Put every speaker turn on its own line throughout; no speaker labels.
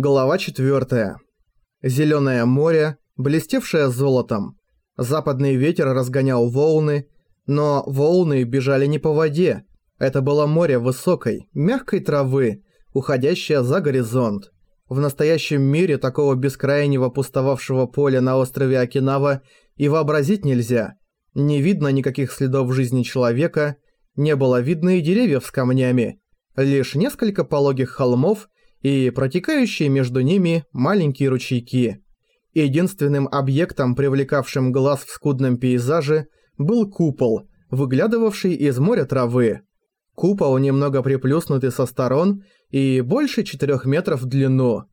Глава 4. Зелёное море, блестевшее золотом. Западный ветер разгонял волны, но волны бежали не по воде. Это было море высокой, мягкой травы, уходящее за горизонт. В настоящем мире такого бескрайнего пустовавшего поля на острове Окинава и вообразить нельзя. Не видно никаких следов жизни человека, не было видно и деревьев с камнями. Лишь несколько пологих холмов – и протекающие между ними маленькие ручейки. Единственным объектом, привлекавшим глаз в скудном пейзаже, был купол, выглядывавший из моря травы. Купол немного приплюснутый со сторон и больше 4 метров в длину.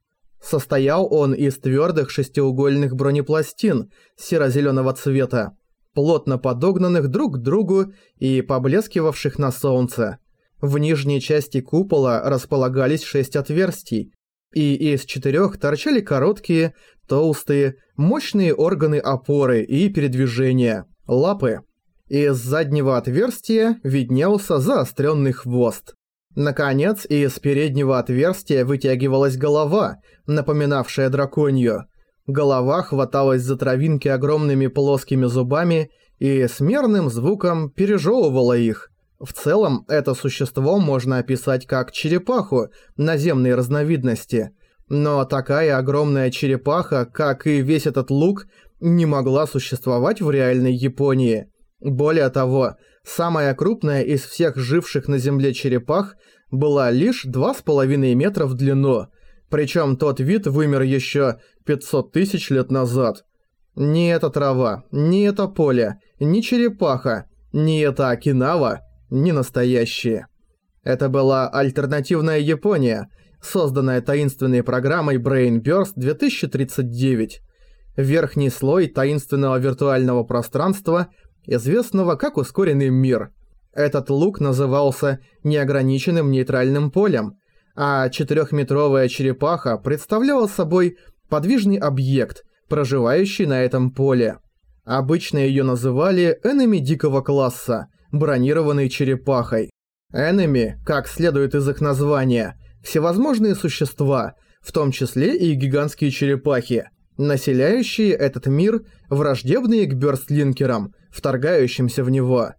Состоял он из твердых шестиугольных бронепластин серо-зеленого цвета, плотно подогнанных друг к другу и поблескивавших на солнце. В нижней части купола располагались шесть отверстий, и из четырех торчали короткие, толстые, мощные органы опоры и передвижения – лапы. Из заднего отверстия виднелся заостренный хвост. Наконец, из переднего отверстия вытягивалась голова, напоминавшая драконью. Голова хваталась за травинки огромными плоскими зубами и с мерным звуком пережевывала их – в целом, это существо можно описать как черепаху наземной разновидности, но такая огромная черепаха, как и весь этот лук, не могла существовать в реальной Японии. Более того, самая крупная из всех живших на Земле черепах была лишь 2,5 метра в длину, причем тот вид вымер еще 500 тысяч лет назад. Ни эта трава, ни это поле, ни черепаха, ни это Окинава не настоящие. Это была альтернативная Япония, созданная таинственной программой Brain Burst 2039. Верхний слой таинственного виртуального пространства, известного как ускоренный мир. Этот лук назывался неограниченным нейтральным полем, а четырехметровая черепаха представляла собой подвижный объект, проживающий на этом поле. Обычно ее называли энеми дикого класса – бронированной черепахой. Энеми, как следует из их названия, всевозможные существа, в том числе и гигантские черепахи, населяющие этот мир, враждебные к бёрстлинкерам, вторгающимся в него.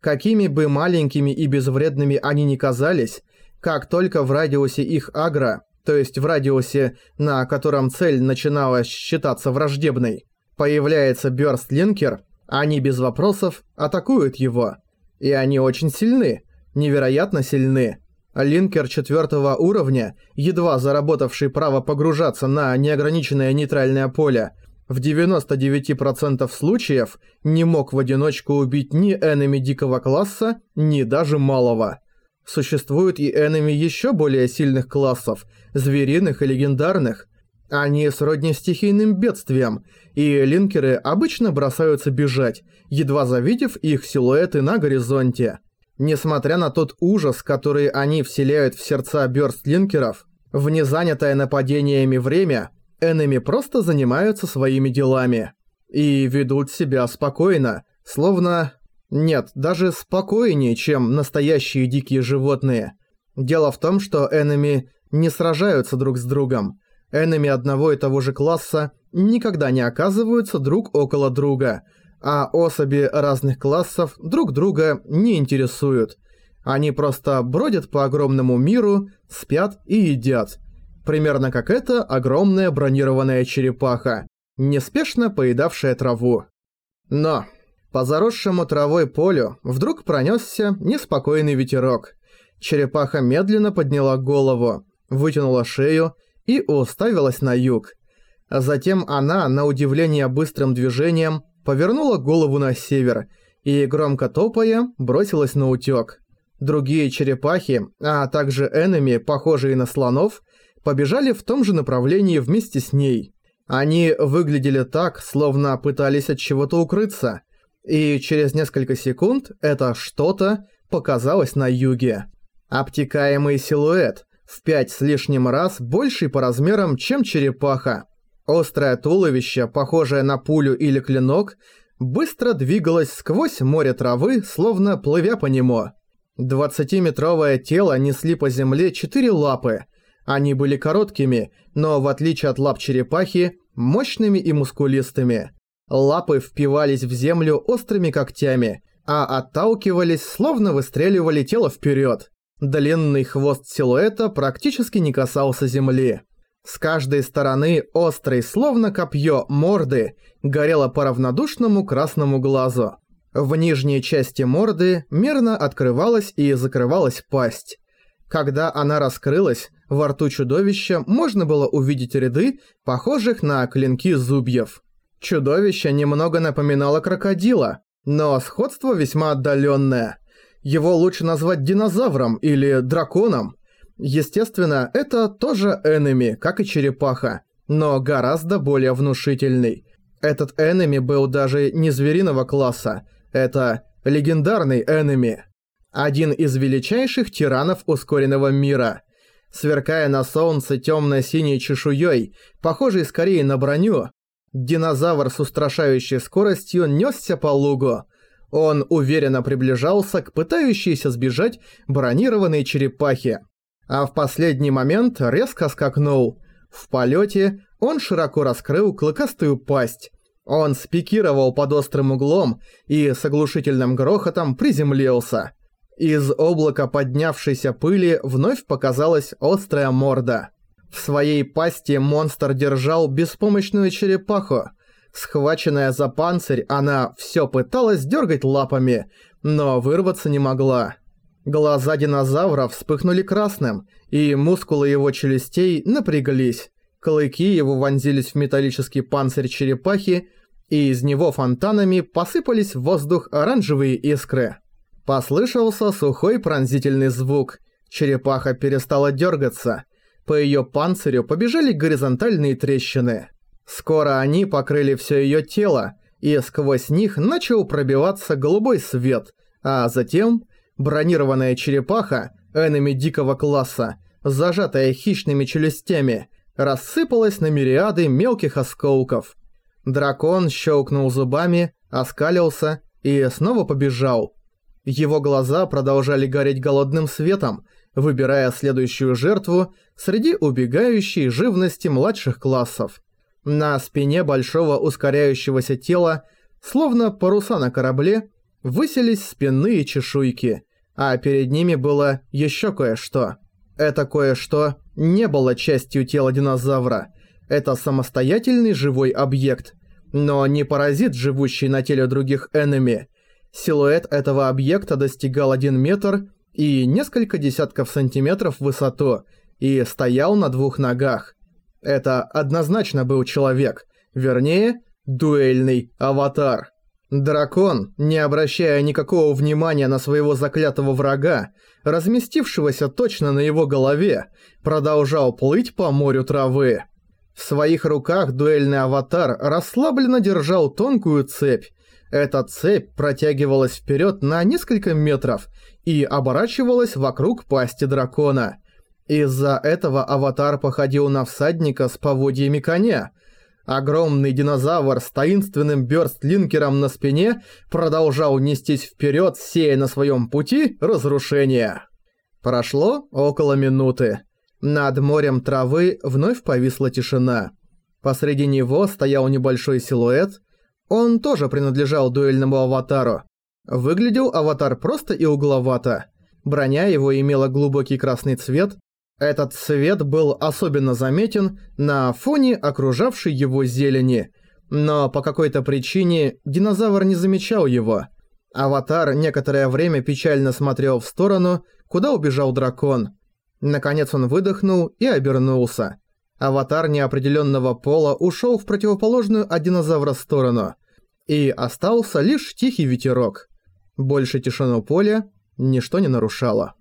Какими бы маленькими и безвредными они ни казались, как только в радиусе их агро, то есть в радиусе, на котором цель начинала считаться враждебной, появляется бёрстлинкер, они без вопросов атакуют его. И они очень сильны, невероятно сильны. Линкер четвертого уровня, едва заработавший право погружаться на неограниченное нейтральное поле, в 99% случаев не мог в одиночку убить ни энеми дикого класса, ни даже малого. Существуют и энеми еще более сильных классов, звериных и легендарных. Они сродни стихийным бедствиям, и линкеры обычно бросаются бежать, едва завидев их силуэты на горизонте. Несмотря на тот ужас, который они вселяют в сердца бёрстлинкеров, в незанятое нападениями время, энеми просто занимаются своими делами. И ведут себя спокойно, словно... Нет, даже спокойнее, чем настоящие дикие животные. Дело в том, что энеми не сражаются друг с другом. Энеми одного и того же класса никогда не оказываются друг около друга, а особи разных классов друг друга не интересуют. Они просто бродят по огромному миру, спят и едят. Примерно как эта огромная бронированная черепаха, неспешно поедавшая траву. Но по заросшему травой полю вдруг пронесся неспокойный ветерок. Черепаха медленно подняла голову, вытянула шею и уставилась на юг. А затем она, на удивление быстрым движением, повернула голову на север и, громко топая, бросилась на утёк. Другие черепахи, а также энеми, похожие на слонов, побежали в том же направлении вместе с ней. Они выглядели так, словно пытались от чего-то укрыться. И через несколько секунд это что-то показалось на юге. Обтекаемый силуэт, в пять с лишним раз больший по размерам, чем черепаха. Острое туловище, похожее на пулю или клинок, быстро двигалось сквозь море травы, словно плывя по нему. Двадцатиметровое тело несли по земле четыре лапы, Они были короткими, но в отличие от лап черепахи, мощными и мускулистыми. Лапы впивались в землю острыми когтями, а отталкивались, словно выстреливали тело вперед. Длинный хвост силуэта практически не касался земли. С каждой стороны острый, словно копье, морды горело по равнодушному красному глазу. В нижней части морды мерно открывалась и закрывалась пасть. Когда она раскрылась, во рту чудовища можно было увидеть ряды, похожих на клинки зубьев. Чудовище немного напоминало крокодила, но сходство весьма отдаленное. Его лучше назвать динозавром или драконом. Естественно, это тоже энеми, как и черепаха, но гораздо более внушительный. Этот энеми был даже не звериного класса, это легендарный энеми. Один из величайших тиранов ускоренного мира. Сверкая на солнце темно-синей чешуей, похожей скорее на броню, динозавр с устрашающей скоростью несся по лугу. Он уверенно приближался к пытающейся сбежать бронированной черепахе. А в последний момент резко скакнул. В полете он широко раскрыл клыкастую пасть. Он спикировал под острым углом и с оглушительным грохотом приземлился. Из облака поднявшейся пыли вновь показалась острая морда. В своей пасти монстр держал беспомощную черепаху. Схваченная за панцирь, она все пыталась дергать лапами, но вырваться не могла. Глаза динозавра вспыхнули красным, и мускулы его челюстей напряглись. Клыки его вонзились в металлический панцирь черепахи, и из него фонтанами посыпались в воздух оранжевые искры. Послышался сухой пронзительный звук. Черепаха перестала дергаться. По ее панцирю побежали горизонтальные трещины. Скоро они покрыли все ее тело, и сквозь них начал пробиваться голубой свет, а затем бронированная черепаха, энеми дикого класса, зажатая хищными челюстями, рассыпалась на мириады мелких осколков. Дракон щелкнул зубами, оскалился и снова побежал. Его глаза продолжали гореть голодным светом, выбирая следующую жертву среди убегающей живности младших классов. На спине большого ускоряющегося тела, словно паруса на корабле, высились спинные чешуйки, а перед ними было еще кое-что. Это кое-что не было частью тела динозавра. Это самостоятельный живой объект, но не паразит, живущий на теле других энеми, Силуэт этого объекта достигал 1 метр и несколько десятков сантиметров в высоту и стоял на двух ногах. Это однозначно был человек, вернее, дуэльный аватар. Дракон, не обращая никакого внимания на своего заклятого врага, разместившегося точно на его голове, продолжал плыть по морю травы. В своих руках дуэльный аватар расслабленно держал тонкую цепь, эта цепь протягивалась вперед на несколько метров и оборачивалась вокруг пасти дракона. Из-за этого аватар походил на всадника с поводьями коня. Огромный динозавр с таинственным бёрстлинкером на спине продолжал нестись вперед, сея на своем пути разрушение. Прошло около минуты. Над морем травы вновь повисла тишина. Посреди него стоял небольшой силуэт, он тоже принадлежал дуэльному аватару. Выглядел аватар просто и угловато. Броня его имела глубокий красный цвет. Этот цвет был особенно заметен на фоне окружавшей его зелени. Но по какой-то причине динозавр не замечал его. Аватар некоторое время печально смотрел в сторону, куда убежал дракон. Наконец он выдохнул и обернулся. Аватар неопределенного пола ушел в противоположную от динозавра сторону и остался лишь тихий ветерок. Больше тишину поля ничто не нарушало.